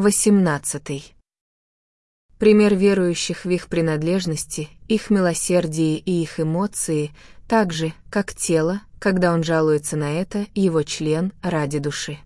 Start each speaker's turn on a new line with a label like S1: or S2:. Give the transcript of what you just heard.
S1: 18. Пример верующих в их принадлежности, их милосердии и их эмоции, так же, как тело, когда он жалуется на это, его член ради души.